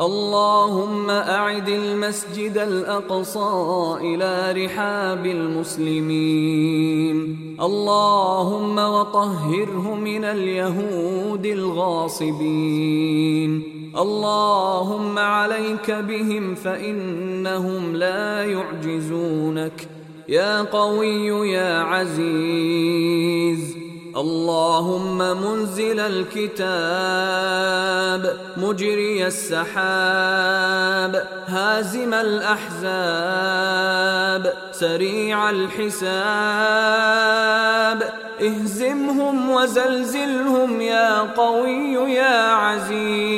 اللهم أعد المسجد الأقصى إلى رحاب المسلمين. اللهم وطهره من اليهود الغاصبين. اللهم عليك بهم فإنهم لا يعجزونك. يا قوي يا عزيز. اللهم منزل الكتاب مجري السحاب هازم الأحزاب سريع الحساب. اهزمهم وزلزلهم يا قوي يا عزيز.